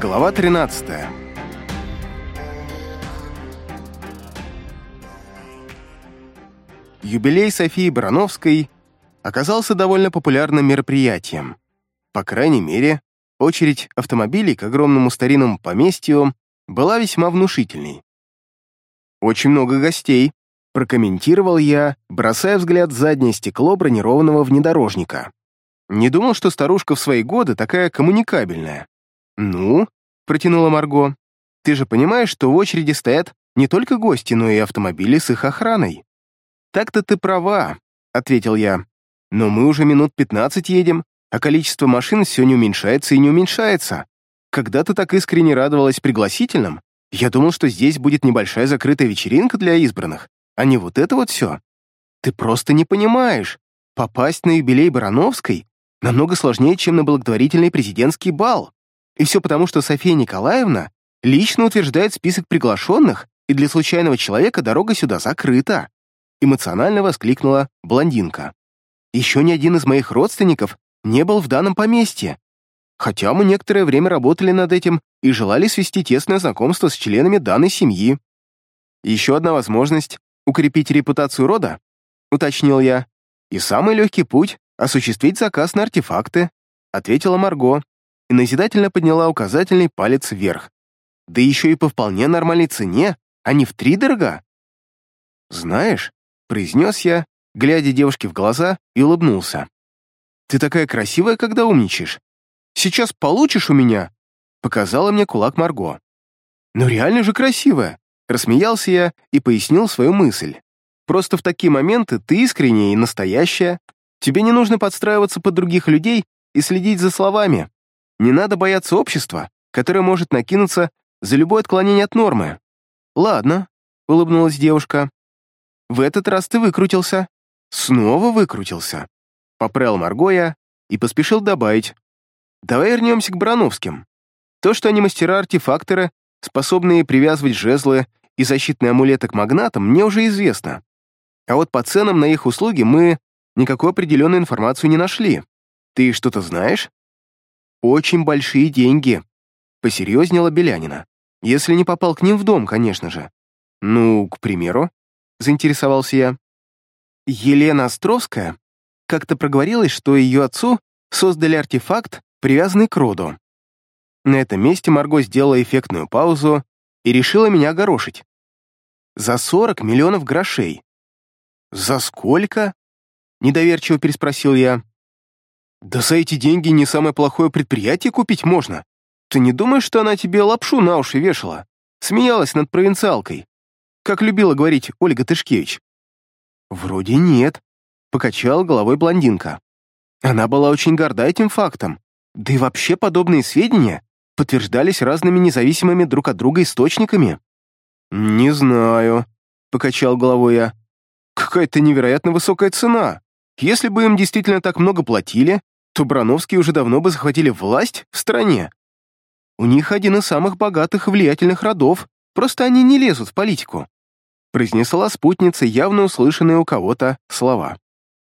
Глава 13 Юбилей Софии Барановской оказался довольно популярным мероприятием. По крайней мере, очередь автомобилей к огромному старинному поместью была весьма внушительной. «Очень много гостей», — прокомментировал я, бросая взгляд в заднее стекло бронированного внедорожника. Не думал, что старушка в свои годы такая коммуникабельная. «Ну?» — протянула Марго. «Ты же понимаешь, что в очереди стоят не только гости, но и автомобили с их охраной». «Так-то ты права», — ответил я. «Но мы уже минут пятнадцать едем, а количество машин все не уменьшается и не уменьшается. Когда ты так искренне радовалась пригласительным, я думал, что здесь будет небольшая закрытая вечеринка для избранных, а не вот это вот все. Ты просто не понимаешь. Попасть на юбилей Барановской намного сложнее, чем на благотворительный президентский бал. И все потому, что София Николаевна лично утверждает список приглашенных, и для случайного человека дорога сюда закрыта. Эмоционально воскликнула блондинка. Еще ни один из моих родственников не был в данном поместье. Хотя мы некоторое время работали над этим и желали свести тесное знакомство с членами данной семьи. Еще одна возможность — укрепить репутацию рода, уточнил я. И самый легкий путь — осуществить заказ на артефакты, ответила Марго и назидательно подняла указательный палец вверх. Да еще и по вполне нормальной цене, а не в три дорога. Знаешь, произнес я, глядя девушке в глаза, и улыбнулся. «Ты такая красивая, когда умничаешь. Сейчас получишь у меня!» Показала мне кулак Марго. «Ну реально же красивая!» Рассмеялся я и пояснил свою мысль. «Просто в такие моменты ты искренняя и настоящая. Тебе не нужно подстраиваться под других людей и следить за словами. Не надо бояться общества, которое может накинуться за любое отклонение от нормы». «Ладно», — улыбнулась девушка. В этот раз ты выкрутился. Снова выкрутился. Поправил Маргоя и поспешил добавить. Давай вернемся к Барановским. То, что они мастера-артефакторы, способные привязывать жезлы и защитные амулеты к магнатам, мне уже известно. А вот по ценам на их услуги мы никакой определенной информацию не нашли. Ты что-то знаешь? Очень большие деньги. Посерьезнела Белянина. Если не попал к ним в дом, конечно же. Ну, к примеру, — заинтересовался я. Елена Островская как-то проговорилась, что ее отцу создали артефакт, привязанный к роду. На этом месте Марго сделала эффектную паузу и решила меня огорошить. За 40 миллионов грошей. «За сколько?» — недоверчиво переспросил я. «Да за эти деньги не самое плохое предприятие купить можно. Ты не думаешь, что она тебе лапшу на уши вешала? Смеялась над провинциалкой как любила говорить Ольга Тышкевич. «Вроде нет», — покачала головой блондинка. Она была очень горда этим фактом. Да и вообще подобные сведения подтверждались разными независимыми друг от друга источниками. «Не знаю», — покачал головой я. «Какая-то невероятно высокая цена. Если бы им действительно так много платили, то Брановские уже давно бы захватили власть в стране. У них один из самых богатых и влиятельных родов, просто они не лезут в политику произнесла спутница явно услышанные у кого-то слова.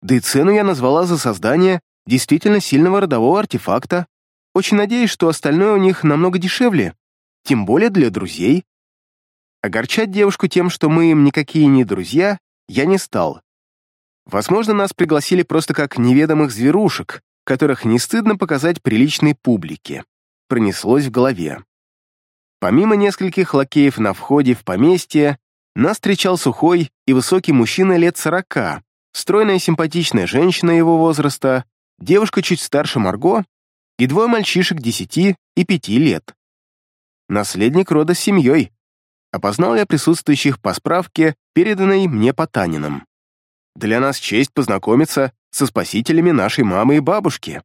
Да и цену я назвала за создание действительно сильного родового артефакта. Очень надеюсь, что остальное у них намного дешевле, тем более для друзей. Огорчать девушку тем, что мы им никакие не друзья, я не стал. Возможно, нас пригласили просто как неведомых зверушек, которых не стыдно показать приличной публике. Пронеслось в голове. Помимо нескольких лакеев на входе в поместье, нас встречал сухой и высокий мужчина лет сорока, стройная симпатичная женщина его возраста, девушка чуть старше Марго и двое мальчишек десяти и пяти лет. Наследник рода с семьей. Опознал я присутствующих по справке, переданной мне Потаниным. Для нас честь познакомиться со спасителями нашей мамы и бабушки.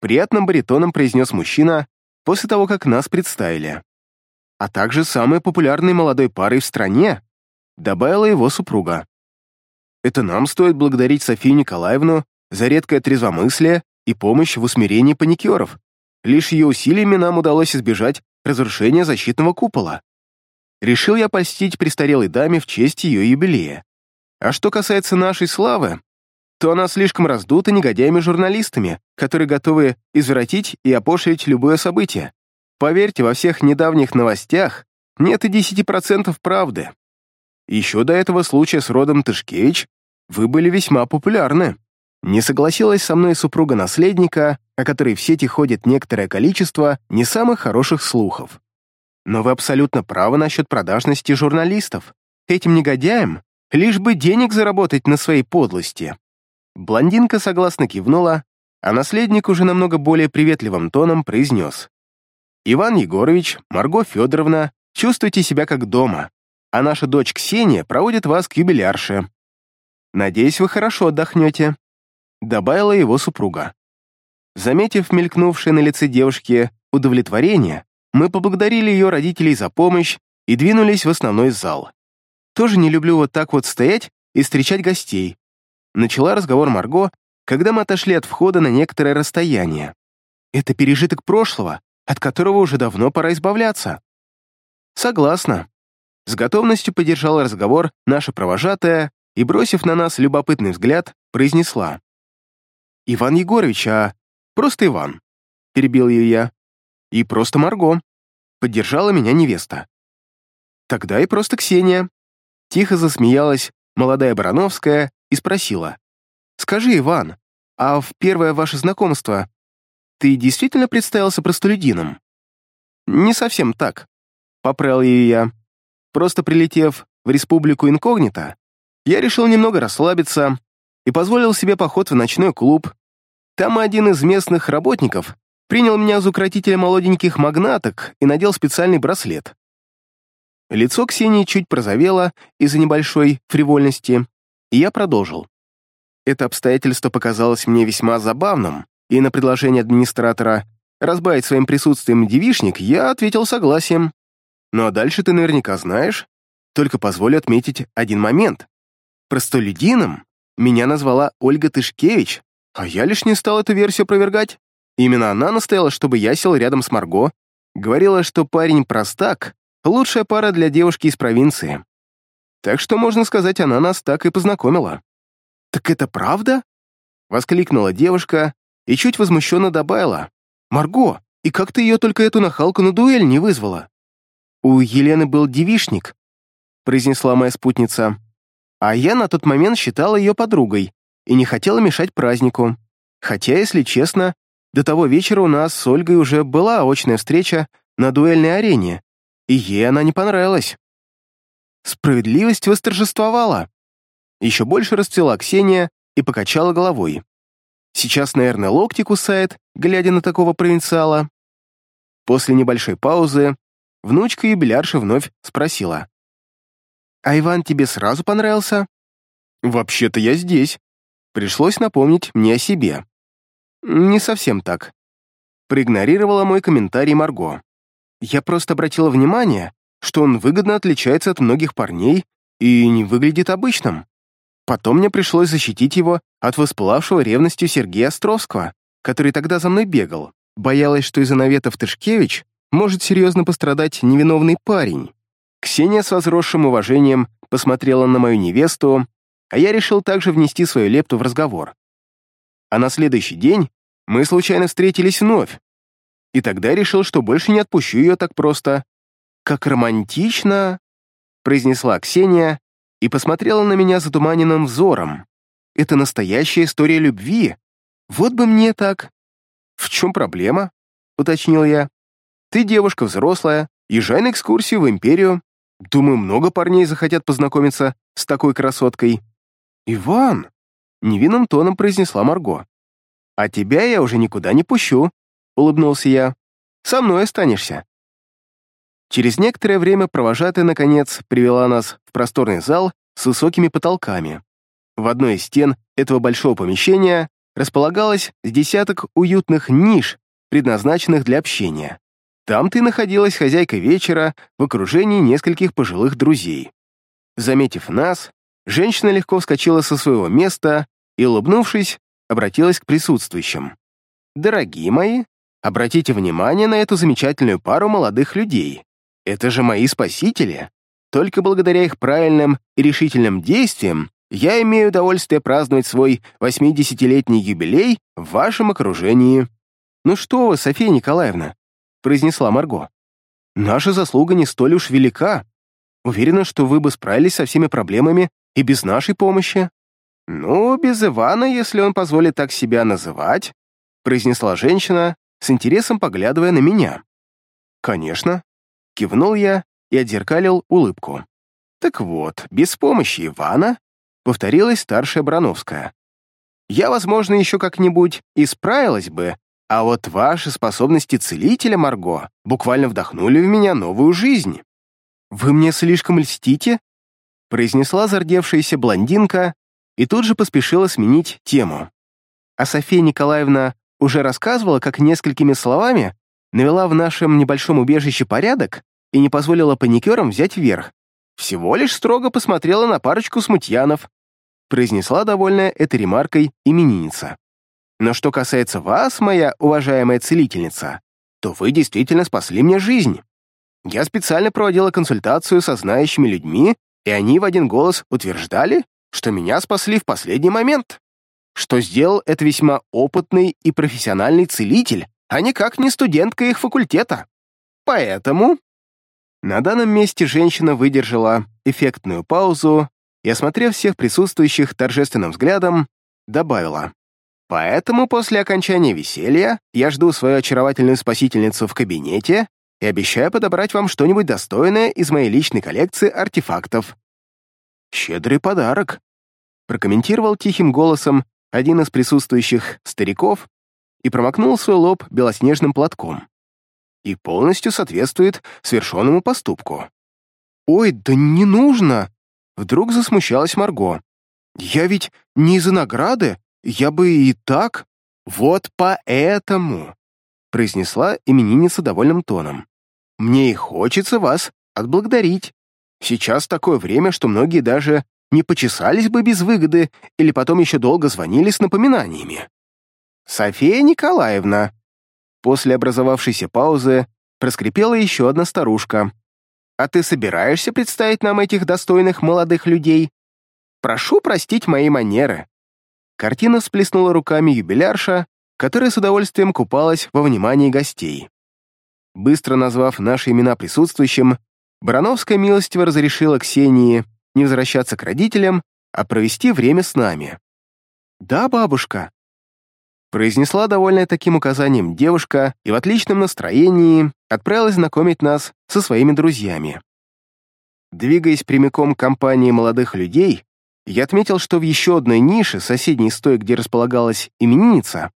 Приятным баритоном произнес мужчина после того, как нас представили. А также самой популярной молодой парой в стране, добавила его супруга. Это нам стоит благодарить Софию Николаевну за редкое трезвомыслие и помощь в усмирении паникеров. Лишь ее усилиями нам удалось избежать разрушения защитного купола. Решил я польстить престарелой даме в честь ее юбилея. А что касается нашей славы, то она слишком раздута негодяями-журналистами, которые готовы извратить и опошлить любое событие. Поверьте, во всех недавних новостях нет и 10% правды. Еще до этого случая с родом Тышкевич вы были весьма популярны. Не согласилась со мной супруга наследника, о которой в сети ходит некоторое количество не самых хороших слухов. Но вы абсолютно правы насчет продажности журналистов. Этим негодяям лишь бы денег заработать на своей подлости. Блондинка согласно кивнула, а наследник уже намного более приветливым тоном произнес. «Иван Егорович, Марго Федоровна, чувствуйте себя как дома, а наша дочь Ксения проводит вас к юбилярше. Надеюсь, вы хорошо отдохнете», — добавила его супруга. Заметив мелькнувшее на лице девушки удовлетворение, мы поблагодарили ее родителей за помощь и двинулись в основной зал. Тоже не люблю вот так вот стоять и встречать гостей. Начала разговор Марго, когда мы отошли от входа на некоторое расстояние. Это пережиток прошлого, от которого уже давно пора избавляться. Согласна. С готовностью поддержала разговор наша провожатая и, бросив на нас любопытный взгляд, произнесла. «Иван Егорович, а просто Иван», — перебил ее я. «И просто Марго», — поддержала меня невеста. «Тогда и просто Ксения». Тихо засмеялась молодая Барановская и спросила. «Скажи, Иван, а в первое ваше знакомство ты действительно представился простолюдином?» «Не совсем так», — поправил ее я. «Просто прилетев в республику инкогнито, я решил немного расслабиться и позволил себе поход в ночной клуб. Там один из местных работников принял меня за укротителя молоденьких магнаток и надел специальный браслет. Лицо Ксении чуть прозовело из-за небольшой фривольности, и я продолжил. Это обстоятельство показалось мне весьма забавным, и на предложение администратора разбавить своим присутствием девишник я ответил согласием. Ну а дальше ты наверняка знаешь. Только позволю отметить один момент. Простолюдином меня назвала Ольга Тышкевич, а я лишь не стал эту версию опровергать. Именно она настояла, чтобы я сел рядом с Марго, говорила, что парень простак, лучшая пара для девушки из провинции. Так что, можно сказать, она нас так и познакомила. «Так это правда?» — воскликнула девушка и чуть возмущенно добавила. «Марго, и как ты ее только эту нахалку на дуэль не вызвала?» «У Елены был девишник», — произнесла моя спутница. «А я на тот момент считала ее подругой и не хотела мешать празднику. Хотя, если честно, до того вечера у нас с Ольгой уже была очная встреча на дуэльной арене, и ей она не понравилась. Справедливость восторжествовала. Еще больше расцвела Ксения и покачала головой. Сейчас, наверное, локти кусает, глядя на такого провинциала. После небольшой паузы внучка юбилярши вновь спросила. «А Иван тебе сразу понравился?» «Вообще-то я здесь». Пришлось напомнить мне о себе. «Не совсем так». Проигнорировала мой комментарий Марго. Я просто обратила внимание, что он выгодно отличается от многих парней и не выглядит обычным. Потом мне пришлось защитить его от воспылавшего ревностью Сергея Островского, который тогда за мной бегал. Боялась, что из-за наветов Тышкевич может серьезно пострадать невиновный парень. Ксения с возросшим уважением посмотрела на мою невесту, а я решил также внести свою лепту в разговор. А на следующий день мы случайно встретились вновь, и тогда решил, что больше не отпущу ее так просто. «Как романтично!» — произнесла Ксения и посмотрела на меня затуманенным взором. «Это настоящая история любви. Вот бы мне так!» «В чем проблема?» — уточнил я. «Ты девушка взрослая, езжай на экскурсию в Империю. Думаю, много парней захотят познакомиться с такой красоткой». «Иван!» — невинным тоном произнесла Марго. «А тебя я уже никуда не пущу», — улыбнулся я. «Со мной останешься». Через некоторое время провожатая, наконец, привела нас в просторный зал с высокими потолками. В одной из стен этого большого помещения располагалось десяток уютных ниш, предназначенных для общения. Там-то и находилась хозяйка вечера в окружении нескольких пожилых друзей. Заметив нас, женщина легко вскочила со своего места и, улыбнувшись, обратилась к присутствующим. «Дорогие мои, обратите внимание на эту замечательную пару молодых людей. Это же мои спасители. Только благодаря их правильным и решительным действиям я имею удовольствие праздновать свой 80-летний юбилей в вашем окружении. Ну что вы, София Николаевна, произнесла Марго. «Наша заслуга не столь уж велика. Уверена, что вы бы справились со всеми проблемами и без нашей помощи». «Ну, без Ивана, если он позволит так себя называть», произнесла женщина, с интересом поглядывая на меня. «Конечно», — кивнул я и отзеркалил улыбку. «Так вот, без помощи Ивана», — повторилась старшая Брановская. «Я, возможно, еще как-нибудь и справилась бы, а вот ваши способности целителя, Марго, буквально вдохнули в меня новую жизнь». «Вы мне слишком льстите?» — произнесла зардевшаяся блондинка и тут же поспешила сменить тему. А София Николаевна уже рассказывала, как несколькими словами навела в нашем небольшом убежище порядок и не позволила паникерам взять верх. Всего лишь строго посмотрела на парочку смутьянов, произнесла довольная этой ремаркой именинница. Но что касается вас, моя уважаемая целительница, то вы действительно спасли мне жизнь. Я специально проводила консультацию со знающими людьми, и они в один голос утверждали, что меня спасли в последний момент. Что сделал это весьма опытный и профессиональный целитель, а никак не студентка их факультета. Поэтому... На данном месте женщина выдержала эффектную паузу и, осмотрев всех присутствующих торжественным взглядом, добавила. «Поэтому после окончания веселья я жду свою очаровательную спасительницу в кабинете и обещаю подобрать вам что-нибудь достойное из моей личной коллекции артефактов. «Щедрый подарок», — прокомментировал тихим голосом один из присутствующих стариков и промокнул свой лоб белоснежным платком. И полностью соответствует совершенному поступку. «Ой, да не нужно!» Вдруг засмущалась Марго. «Я ведь не из-за награды, я бы и так...» «Вот поэтому!» произнесла именинница довольным тоном. «Мне и хочется вас отблагодарить. Сейчас такое время, что многие даже не почесались бы без выгоды или потом еще долго звонили с напоминаниями. «София Николаевна!» После образовавшейся паузы проскрипела еще одна старушка. «А ты собираешься представить нам этих достойных молодых людей? Прошу простить мои манеры». Картина всплеснула руками юбилярша, которая с удовольствием купалась во внимании гостей. Быстро назвав наши имена присутствующим, Барановская милостиво разрешила Ксении не возвращаться к родителям, а провести время с нами. «Да, бабушка», — произнесла довольная таким указанием девушка и в отличном настроении отправилась знакомить нас со своими друзьями. Двигаясь прямиком к компании молодых людей, я отметил, что в еще одной нише, соседней с той, где располагалась именинница,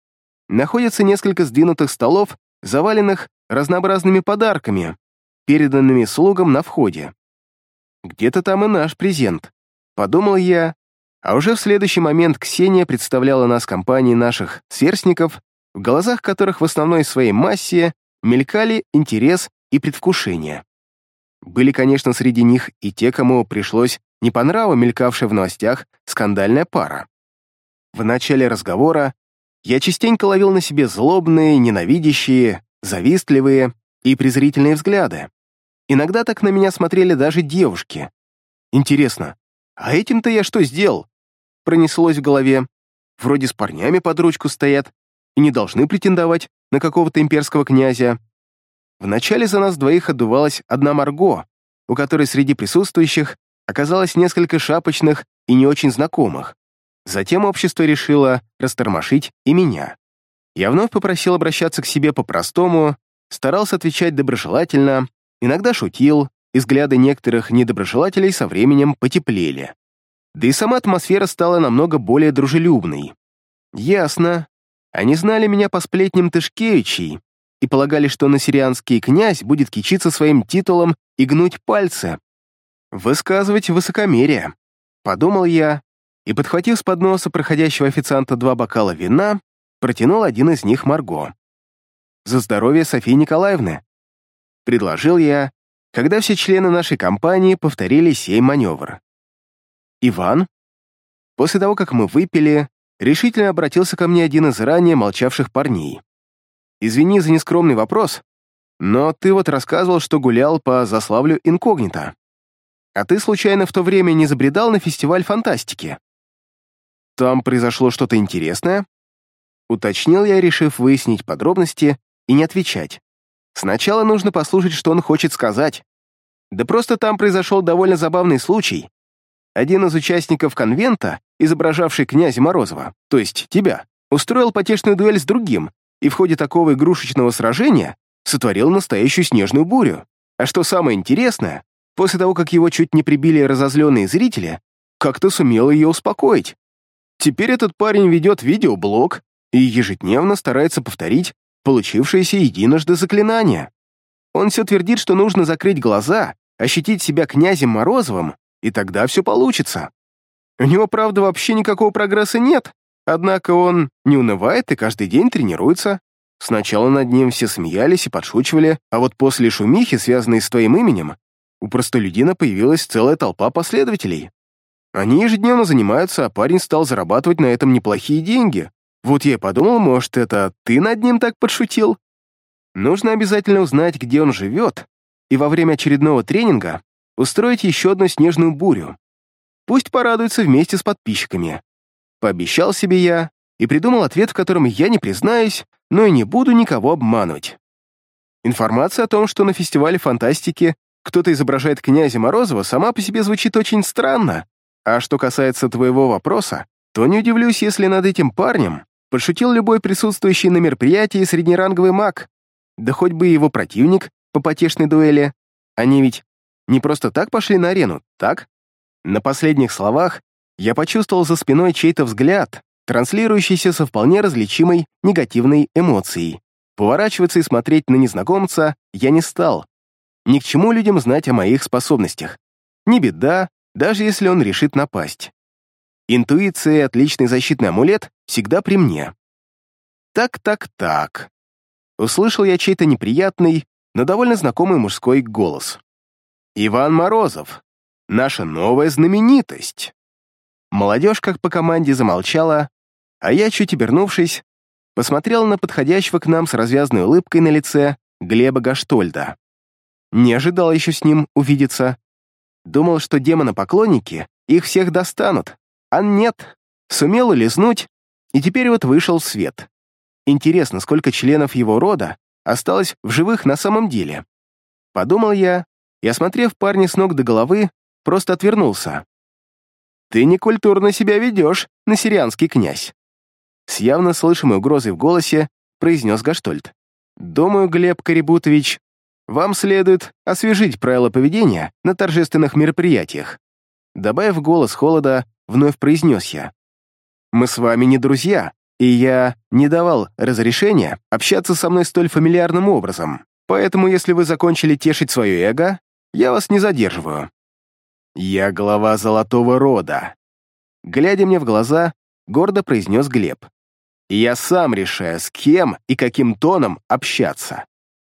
находится несколько сдвинутых столов, заваленных разнообразными подарками, переданными слугам на входе. Где-то там и наш презент, подумал я, а уже в следующий момент Ксения представляла нас компании наших сверстников, в глазах которых в основной своей массе мелькали интерес и предвкушение. Были, конечно, среди них и те, кому пришлось не по нраву мелькавшая в новостях скандальная пара. В начале разговора я частенько ловил на себе злобные, ненавидящие, завистливые и презрительные взгляды. Иногда так на меня смотрели даже девушки. Интересно, а этим-то я что сделал? Пронеслось в голове. Вроде с парнями под ручку стоят и не должны претендовать на какого-то имперского князя. Вначале за нас двоих отдувалась одна Марго, у которой среди присутствующих оказалось несколько шапочных и не очень знакомых. Затем общество решило растормошить и меня. Я вновь попросил обращаться к себе по-простому, старался отвечать доброжелательно, иногда шутил, и взгляды некоторых недоброжелателей со временем потеплели. Да и сама атмосфера стала намного более дружелюбной. Ясно. Они знали меня по сплетням Тышкевичей и полагали, что насирианский князь будет кичиться своим титулом и гнуть пальцы. Высказывать высокомерие. Подумал я, и, подхватив с подноса проходящего официанта два бокала вина, протянул один из них Марго. «За здоровье Софии Николаевны!» Предложил я, когда все члены нашей компании повторили сей маневр. «Иван?» После того, как мы выпили, решительно обратился ко мне один из ранее молчавших парней. «Извини за нескромный вопрос, но ты вот рассказывал, что гулял по Заславлю инкогнито. А ты случайно в то время не забредал на фестиваль фантастики? Там произошло что-то интересное?» Уточнил я, решив выяснить подробности и не отвечать. Сначала нужно послушать, что он хочет сказать. Да просто там произошел довольно забавный случай. Один из участников конвента, изображавший князя Морозова, то есть тебя, устроил потешную дуэль с другим, и в ходе такого игрушечного сражения сотворил настоящую снежную бурю. А что самое интересное, после того, как его чуть не прибили разозленные зрители, как-то сумел ее успокоить. Теперь этот парень ведет видеоблог и ежедневно старается повторить получившееся единожды заклинание. Он все твердит, что нужно закрыть глаза, ощутить себя князем Морозовым, и тогда все получится. У него, правда, вообще никакого прогресса нет, однако он не унывает и каждый день тренируется. Сначала над ним все смеялись и подшучивали, а вот после шумихи, связанной с твоим именем, у простолюдина появилась целая толпа последователей. Они ежедневно занимаются, а парень стал зарабатывать на этом неплохие деньги. Вот я и подумал, может, это ты над ним так подшутил? Нужно обязательно узнать, где он живет, и во время очередного тренинга устроить еще одну снежную бурю. Пусть порадуется вместе с подписчиками. Пообещал себе я и придумал ответ, в котором я не признаюсь, но и не буду никого обманывать. Информация о том, что на фестивале фантастики кто-то изображает князя Морозова, сама по себе звучит очень странно. А что касается твоего вопроса, то не удивлюсь, если над этим парнем подшутил любой присутствующий на мероприятии среднеранговый маг, да хоть бы его противник по потешной дуэли. Они ведь не просто так пошли на арену, так? На последних словах я почувствовал за спиной чей-то взгляд, транслирующийся со вполне различимой негативной эмоцией. Поворачиваться и смотреть на незнакомца я не стал. Ни к чему людям знать о моих способностях. Не беда, даже если он решит напасть. Интуиция и отличный защитный амулет всегда при мне. Так-так-так. Услышал я чей-то неприятный, но довольно знакомый мужской голос. «Иван Морозов, наша новая знаменитость!» Молодежь, как по команде, замолчала, а я, чуть обернувшись, посмотрел на подходящего к нам с развязной улыбкой на лице Глеба Гаштольда. Не ожидал еще с ним увидеться. Думал, что демона-поклонники их всех достанут, а нет, сумел улизнуть, и теперь вот вышел в свет. Интересно, сколько членов его рода осталось в живых на самом деле? Подумал я, и, осмотрев парня с ног до головы, просто отвернулся. «Ты некультурно себя ведешь, насирианский князь!» С явно слышимой угрозой в голосе произнес Гаштольд. «Думаю, Глеб Карибутович, вам следует освежить правила поведения на торжественных мероприятиях». Добавив голос холода, вновь произнес я. «Мы с вами не друзья, и я не давал разрешения общаться со мной столь фамильярным образом, поэтому если вы закончили тешить свое эго, я вас не задерживаю. Я глава золотого рода. Глядя мне в глаза, гордо произнес Глеб. Я сам решаю, с кем и каким тоном общаться.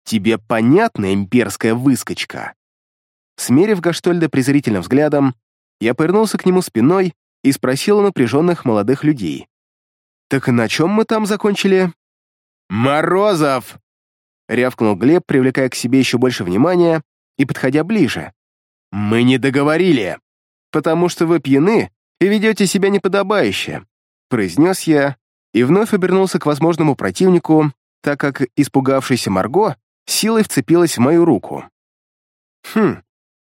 Тебе понятна имперская выскочка? Смерив Гаштольда презрительным взглядом, я повернулся к нему спиной и спросил у напряженных молодых людей. «Так на чем мы там закончили?» «Морозов!» — рявкнул Глеб, привлекая к себе еще больше внимания и подходя ближе. «Мы не договорили, потому что вы пьяны и ведете себя неподобающе», произнес я и вновь обернулся к возможному противнику, так как испугавшаяся Марго силой вцепилась в мою руку. «Хм,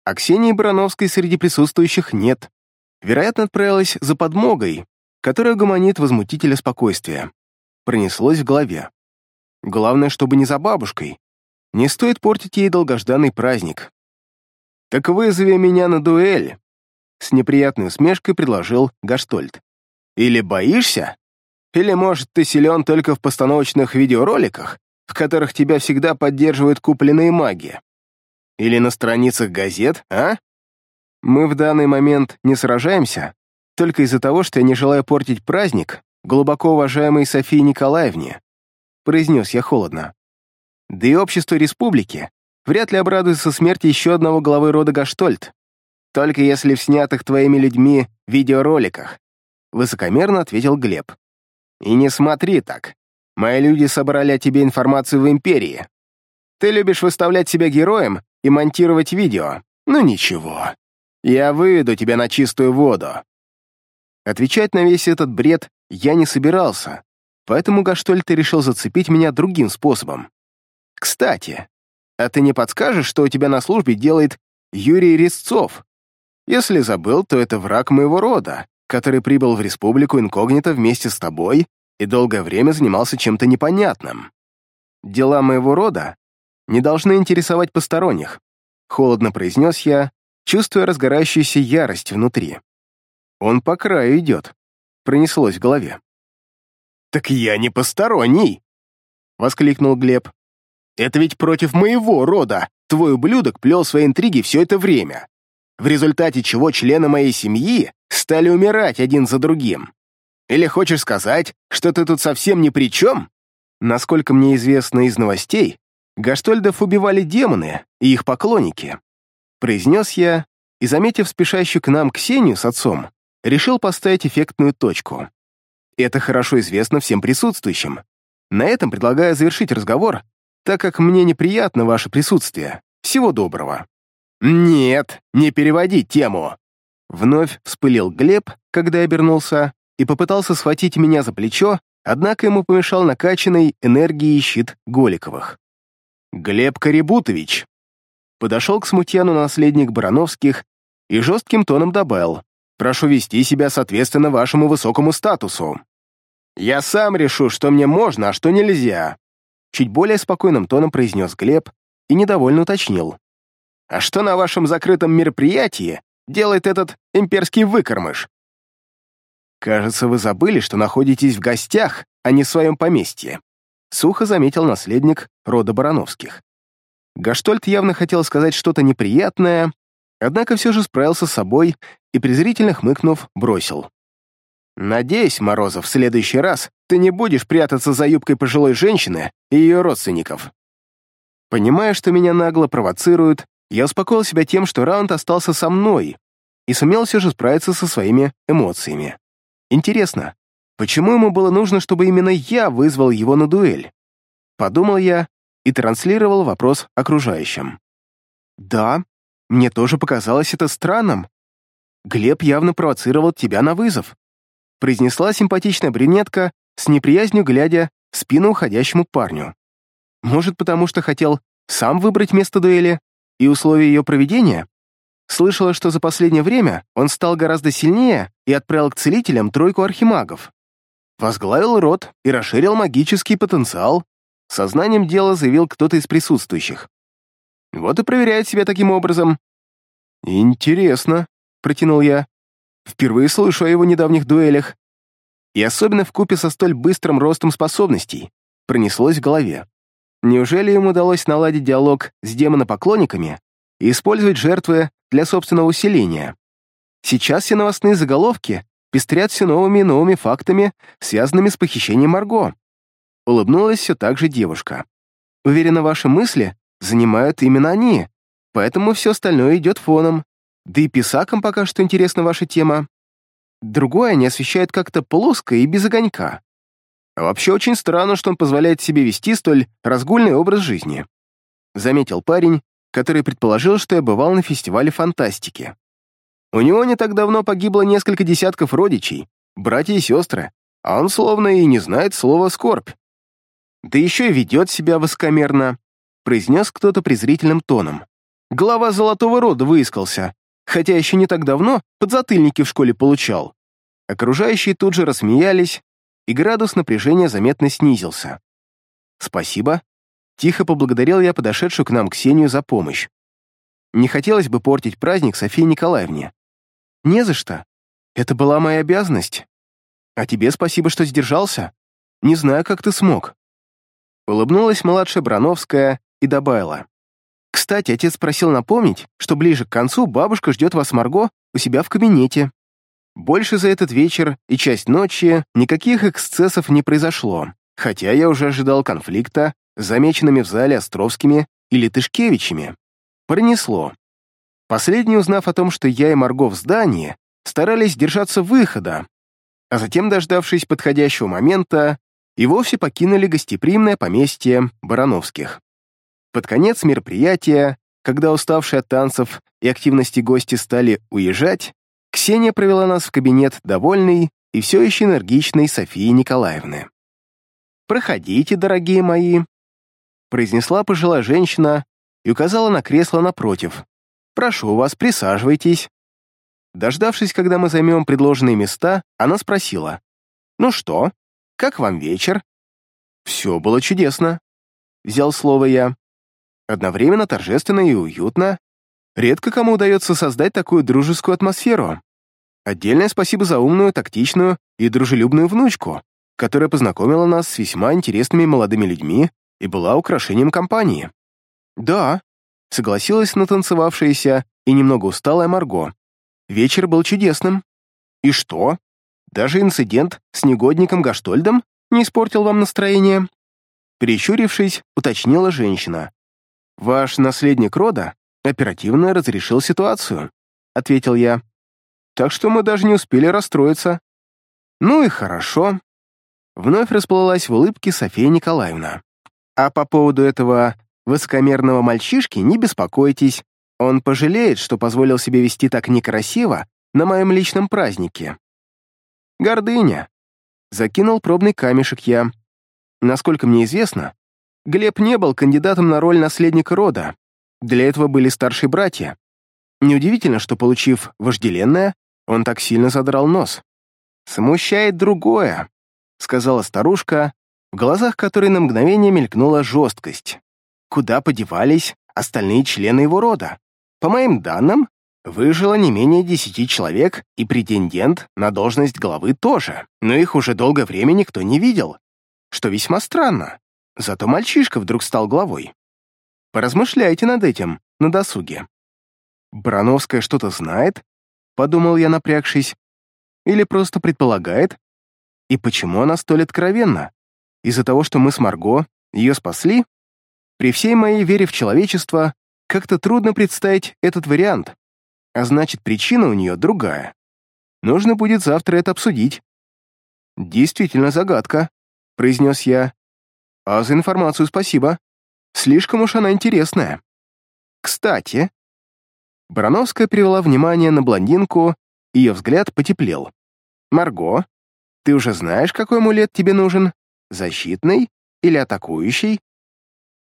а Ксении Барановской среди присутствующих нет. Вероятно, отправилась за подмогой, которая гуманит возмутителя спокойствия. Пронеслось в голове. Главное, чтобы не за бабушкой. Не стоит портить ей долгожданный праздник. «Так вызови меня на дуэль», — с неприятной усмешкой предложил Гаштольд. «Или боишься? Или, может, ты силен только в постановочных видеороликах, в которых тебя всегда поддерживают купленные маги? Или на страницах газет, а? Мы в данный момент не сражаемся, только из-за того, что я не желаю портить праздник глубоко уважаемой Софии Николаевне», — произнес я холодно. «Да и общество республики вряд ли обрадуется смерти еще одного главы рода Гаштольд, только если в снятых твоими людьми видеороликах», — высокомерно ответил Глеб. «И не смотри так. Мои люди собрали о тебе информацию в Империи. Ты любишь выставлять себя героем и монтировать видео. Ну ничего. Я выведу тебя на чистую воду. Отвечать на весь этот бред я не собирался, поэтому Гаштольд решил зацепить меня другим способом. Кстати, а ты не подскажешь, что у тебя на службе делает Юрий Резцов? Если забыл, то это враг моего рода, который прибыл в республику инкогнито вместе с тобой и долгое время занимался чем-то непонятным. Дела моего рода не должны интересовать посторонних, холодно произнес я, чувствуя разгорающуюся ярость внутри. Он по краю идет, пронеслось в голове. «Так я не посторонний!» — воскликнул Глеб. «Это ведь против моего рода твой ублюдок плел свои интриги все это время, в результате чего члены моей семьи стали умирать один за другим. Или хочешь сказать, что ты тут совсем ни при чем?» Насколько мне известно из новостей, Гаштольдов убивали демоны и их поклонники. Произнес я и, заметив спешащую к нам Ксению с отцом, решил поставить эффектную точку. Это хорошо известно всем присутствующим. На этом предлагаю завершить разговор, так как мне неприятно ваше присутствие. Всего доброго. Нет, не переводи тему. Вновь вспылил Глеб, когда я обернулся, и попытался схватить меня за плечо, однако ему помешал накачанный энергией щит Голиковых. Глеб Карибутович подошел к смутьяну наследник Барановских и жестким тоном добавил, «Прошу вести себя соответственно вашему высокому статусу. Я сам решу, что мне можно, а что нельзя», чуть более спокойным тоном произнес Глеб и недовольно уточнил. «А что на вашем закрытом мероприятии делает этот имперский выкормыш?» «Кажется, вы забыли, что находитесь в гостях, а не в своем поместье», сухо заметил наследник рода Барановских. Гаштольд явно хотел сказать что-то неприятное, однако все же справился с собой и, презрительно хмыкнув, бросил. «Надеюсь, Морозов, в следующий раз ты не будешь прятаться за юбкой пожилой женщины и ее родственников». Понимая, что меня нагло провоцируют, я успокоил себя тем, что раунд остался со мной и сумел все же справиться со своими эмоциями. Интересно, почему ему было нужно, чтобы именно я вызвал его на дуэль? Подумал я и транслировал вопрос окружающим. «Да, мне тоже показалось это странным. Глеб явно провоцировал тебя на вызов», произнесла симпатичная брюнетка с неприязнью глядя в спину уходящему парню. «Может, потому что хотел сам выбрать место дуэли и условия ее проведения?» Слышала, что за последнее время он стал гораздо сильнее и отправил к целителям тройку архимагов. Возглавил род и расширил магический потенциал. Сознанием дела заявил кто-то из присутствующих. Вот и проверяет себя таким образом. «Интересно», — протянул я. «Впервые слышу о его недавних дуэлях. И особенно в купе со столь быстрым ростом способностей. Пронеслось в голове. Неужели им удалось наладить диалог с демонопоклонниками и использовать жертвы для собственного усиления. Сейчас все новостные заголовки пестрят все новыми и новыми фактами, связанными с похищением Марго. Улыбнулась все так же девушка. Уверена, ваши мысли занимают именно они, поэтому все остальное идет фоном. Да и писакам пока что интересна ваша тема. Другое они освещают как-то плоско и без огонька. А вообще очень странно, что он позволяет себе вести столь разгульный образ жизни. Заметил парень, который предположил, что я бывал на фестивале фантастики. У него не так давно погибло несколько десятков родичей, братья и сестры, а он словно и не знает слова «скорбь». Да еще и ведет себя высокомерно, произнес кто-то презрительным тоном. Глава золотого рода выискался, хотя еще не так давно подзатыльники в школе получал. Окружающие тут же рассмеялись, и градус напряжения заметно снизился. «Спасибо», Тихо поблагодарил я подошедшую к нам Ксению за помощь. Не хотелось бы портить праздник Софии Николаевне. Не за что. Это была моя обязанность. А тебе спасибо, что сдержался. Не знаю, как ты смог. Улыбнулась младшая Брановская и добавила. Кстати, отец просил напомнить, что ближе к концу бабушка ждет вас, Марго, у себя в кабинете. Больше за этот вечер и часть ночи никаких эксцессов не произошло, хотя я уже ожидал конфликта замеченными в зале Островскими или Тышкевичами. Пронесло. Последний, узнав о том, что я и Марго в здании, старались держаться выхода, а затем, дождавшись подходящего момента, и вовсе покинули гостеприимное поместье Барановских. Под конец мероприятия, когда уставшие от танцев и активности гости стали уезжать, Ксения провела нас в кабинет довольной и все еще энергичной Софии Николаевны. «Проходите, дорогие мои», произнесла пожилая женщина и указала на кресло напротив. «Прошу вас, присаживайтесь». Дождавшись, когда мы займем предложенные места, она спросила. «Ну что, как вам вечер?» «Все было чудесно», — взял слово я. Одновременно торжественно и уютно. Редко кому удается создать такую дружескую атмосферу. Отдельное спасибо за умную, тактичную и дружелюбную внучку, которая познакомила нас с весьма интересными молодыми людьми и была украшением компании. «Да», — согласилась натанцевавшаяся и немного усталая Марго. «Вечер был чудесным». «И что? Даже инцидент с негодником Гаштольдом не испортил вам настроение?» Прищурившись, уточнила женщина. «Ваш наследник рода оперативно разрешил ситуацию», — ответил я. «Так что мы даже не успели расстроиться». «Ну и хорошо». Вновь расплылась в улыбке София Николаевна. «А по поводу этого высокомерного мальчишки не беспокойтесь. Он пожалеет, что позволил себе вести так некрасиво на моем личном празднике». «Гордыня», — закинул пробный камешек я. Насколько мне известно, Глеб не был кандидатом на роль наследника рода. Для этого были старшие братья. Неудивительно, что, получив вожделенное, он так сильно задрал нос. «Смущает другое», — сказала старушка, в глазах которой на мгновение мелькнула жесткость. «Куда подевались остальные члены его рода? По моим данным, выжило не менее десяти человек, и претендент на должность главы тоже, но их уже долгое время никто не видел, что весьма странно. Зато мальчишка вдруг стал главой. Поразмышляйте над этим на досуге. Барановская что-то знает? Подумал я, напрягшись. Или просто предполагает? И почему она столь откровенна? Из-за того, что мы с Марго ее спасли? При всей моей вере в человечество как-то трудно представить этот вариант. А значит, причина у нее другая. Нужно будет завтра это обсудить. Действительно загадка, произнес я. А за информацию спасибо. Слишком уж она интересная. Кстати, Барановская перевела внимание на блондинку, ее взгляд потеплел. «Марго, ты уже знаешь, какой амулет тебе нужен? Защитный или атакующий?»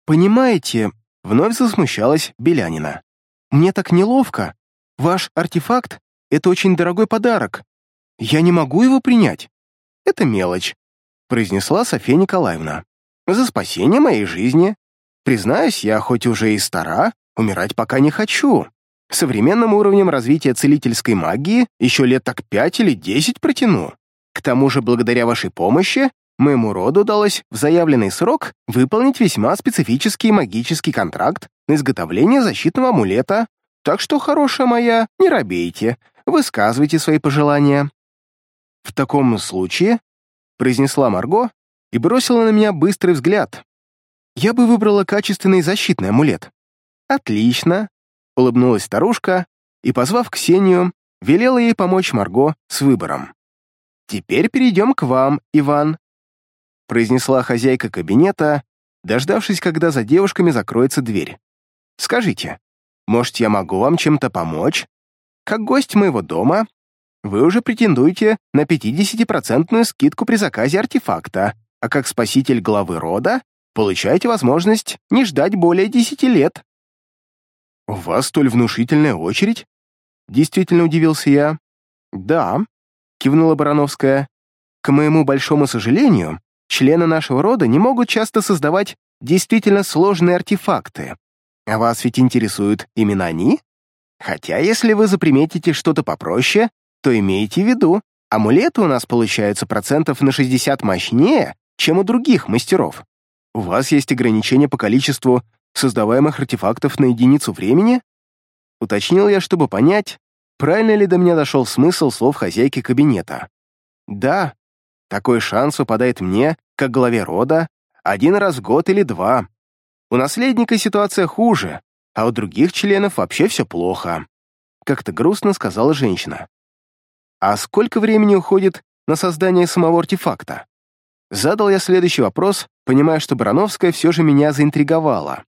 «Понимаете», — вновь засмущалась Белянина. «Мне так неловко. Ваш артефакт — это очень дорогой подарок. Я не могу его принять. Это мелочь произнесла Софья Николаевна. «За спасение моей жизни. Признаюсь, я хоть уже и стара, умирать пока не хочу. Современным уровнем развития целительской магии еще лет так пять или десять протяну. К тому же, благодаря вашей помощи, моему роду удалось в заявленный срок выполнить весьма специфический магический контракт на изготовление защитного амулета, так что, хорошая моя, не робейте, высказывайте свои пожелания. В таком случае произнесла Марго и бросила на меня быстрый взгляд. Я бы выбрала качественный защитный амулет. Отлично, улыбнулась старушка и, позвав Ксению, велела ей помочь Марго с выбором. «Теперь перейдем к вам, Иван», произнесла хозяйка кабинета, дождавшись, когда за девушками закроется дверь. «Скажите, может, я могу вам чем-то помочь? Как гость моего дома, вы уже претендуете на 50% скидку при заказе артефакта, а как спаситель главы рода получаете возможность не ждать более 10 лет. «У вас столь внушительная очередь?» Действительно удивился я. «Да», — кивнула Барановская. «К моему большому сожалению, члены нашего рода не могут часто создавать действительно сложные артефакты. А вас ведь интересуют именно они? Хотя, если вы заприметите что-то попроще, то имейте в виду, амулеты у нас получаются процентов на 60 мощнее, чем у других мастеров. У вас есть ограничения по количеству создаваемых артефактов на единицу времени? Уточнил я, чтобы понять, правильно ли до меня дошел смысл слов хозяйки кабинета. Да, такой шанс выпадает мне, как главе рода, один раз в год или два. У наследника ситуация хуже, а у других членов вообще все плохо. Как-то грустно сказала женщина. А сколько времени уходит на создание самого артефакта? Задал я следующий вопрос, понимая, что Барановская все же меня заинтриговала.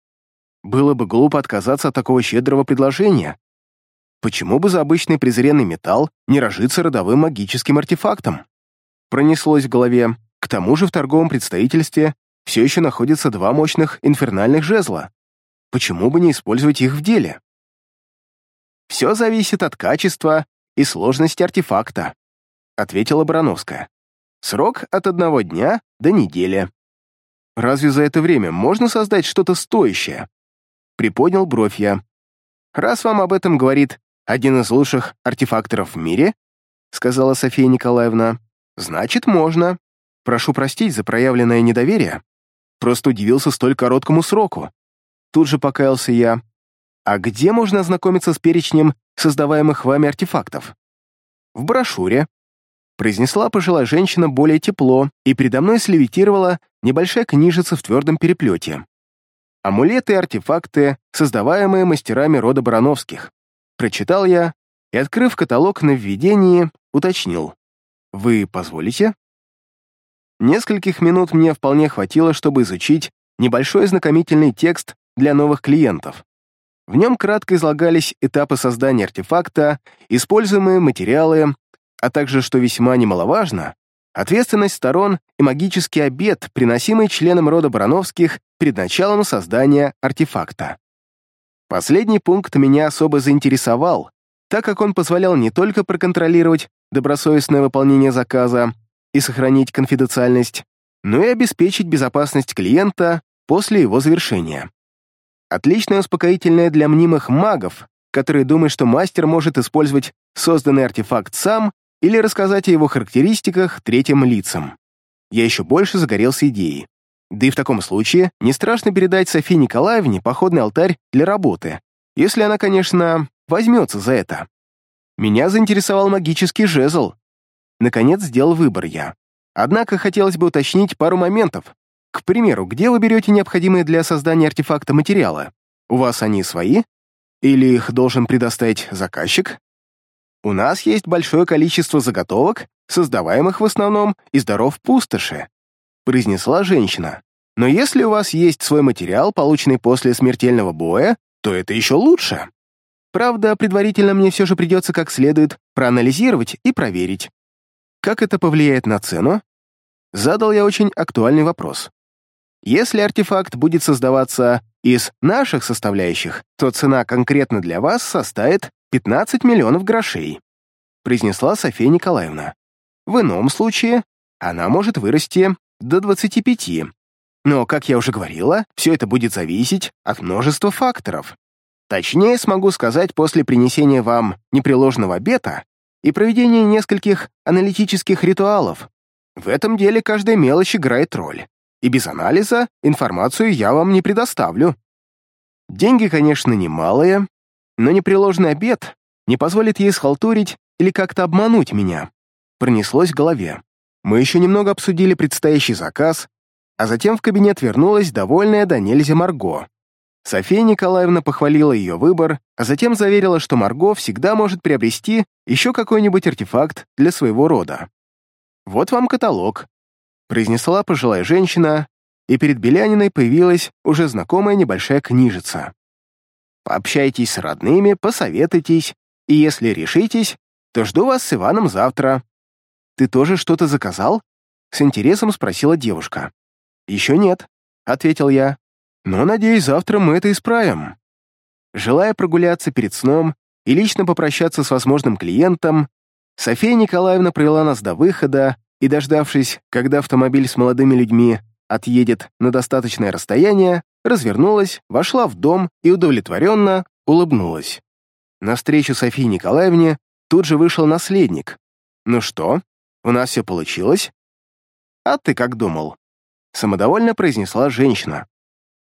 Было бы глупо отказаться от такого щедрого предложения. Почему бы за обычный презренный металл не разжиться родовым магическим артефактом? Пронеслось в голове. К тому же в торговом представительстве все еще находятся два мощных инфернальных жезла. Почему бы не использовать их в деле? Все зависит от качества и сложности артефакта, ответила Барановская. Срок от одного дня до недели. Разве за это время можно создать что-то стоящее? Приподнял бровь я. Раз вам об этом говорит один из лучших артефакторов в мире, сказала София Николаевна, значит, можно. Прошу простить за проявленное недоверие. Просто удивился столь короткому сроку. Тут же покаялся я. А где можно ознакомиться с перечнем создаваемых вами артефактов? В брошюре, произнесла пожилая женщина более тепло, и передо мной слевитировала небольшая книжица в твердом переплете. Амулеты и артефакты, создаваемые мастерами рода Барановских. Прочитал я и, открыв каталог на введении, уточнил. «Вы позволите?» Нескольких минут мне вполне хватило, чтобы изучить небольшой знакомительный текст для новых клиентов. В нем кратко излагались этапы создания артефакта, используемые материалы, а также, что весьма немаловажно, ответственность сторон и магический обет, приносимый членам рода Барановских перед началом создания артефакта. Последний пункт меня особо заинтересовал, так как он позволял не только проконтролировать добросовестное выполнение заказа и сохранить конфиденциальность, но и обеспечить безопасность клиента после его завершения. Отличное успокоительное для мнимых магов, которые думают, что мастер может использовать созданный артефакт сам или рассказать о его характеристиках третьим лицам. Я еще больше загорелся идеей. Да и в таком случае не страшно передать Софии Николаевне походный алтарь для работы, если она, конечно, возьмется за это. Меня заинтересовал магический жезл. Наконец сделал выбор я. Однако хотелось бы уточнить пару моментов. К примеру, где вы берете необходимые для создания артефакта материалы? У вас они свои? Или их должен предоставить заказчик? У нас есть большое количество заготовок, создаваемых в основном из даров пустоши», произнесла женщина. «Но если у вас есть свой материал, полученный после смертельного боя, то это еще лучше. Правда, предварительно мне все же придется как следует проанализировать и проверить. Как это повлияет на цену?» Задал я очень актуальный вопрос. Если артефакт будет создаваться из наших составляющих, то цена конкретно для вас составит 15 миллионов грошей», произнесла София Николаевна. «В ином случае она может вырасти до 25. Но, как я уже говорила, все это будет зависеть от множества факторов. Точнее смогу сказать после принесения вам непреложного обета и проведения нескольких аналитических ритуалов. В этом деле каждая мелочь играет роль, и без анализа информацию я вам не предоставлю. Деньги, конечно, немалые, но непреложный обед не позволит ей схалтурить или как-то обмануть меня. Пронеслось в голове. Мы еще немного обсудили предстоящий заказ, а затем в кабинет вернулась довольная до Марго. София Николаевна похвалила ее выбор, а затем заверила, что Марго всегда может приобрести еще какой-нибудь артефакт для своего рода. «Вот вам каталог», — произнесла пожилая женщина, и перед Беляниной появилась уже знакомая небольшая книжица. Пообщайтесь с родными, посоветуйтесь, и если решитесь, то жду вас с Иваном завтра. Ты тоже что-то заказал? С интересом спросила девушка. Еще нет, ответил я. Но, надеюсь, завтра мы это исправим. Желая прогуляться перед сном и лично попрощаться с возможным клиентом, София Николаевна провела нас до выхода и, дождавшись, когда автомобиль с молодыми людьми отъедет на достаточное расстояние, развернулась, вошла в дом и удовлетворенно улыбнулась. На встречу Софии Николаевне тут же вышел наследник. «Ну что, у нас все получилось?» «А ты как думал?» Самодовольно произнесла женщина.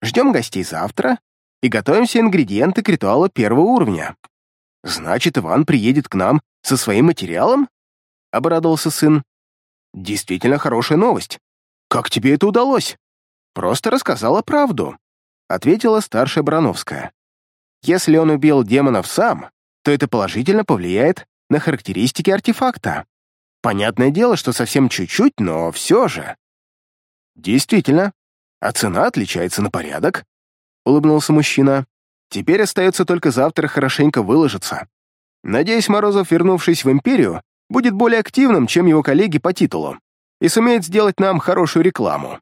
«Ждем гостей завтра и готовимся ингредиенты к ритуалу первого уровня». «Значит, Иван приедет к нам со своим материалом?» Обрадовался сын. «Действительно хорошая новость. «Как тебе это удалось?» «Просто рассказала правду», — ответила старшая Брановская. «Если он убил демонов сам, то это положительно повлияет на характеристики артефакта. Понятное дело, что совсем чуть-чуть, но все же». «Действительно. А цена отличается на порядок», — улыбнулся мужчина. «Теперь остается только завтра хорошенько выложиться. Надеюсь, Морозов, вернувшись в Империю, будет более активным, чем его коллеги по титулу и сумеет сделать нам хорошую рекламу.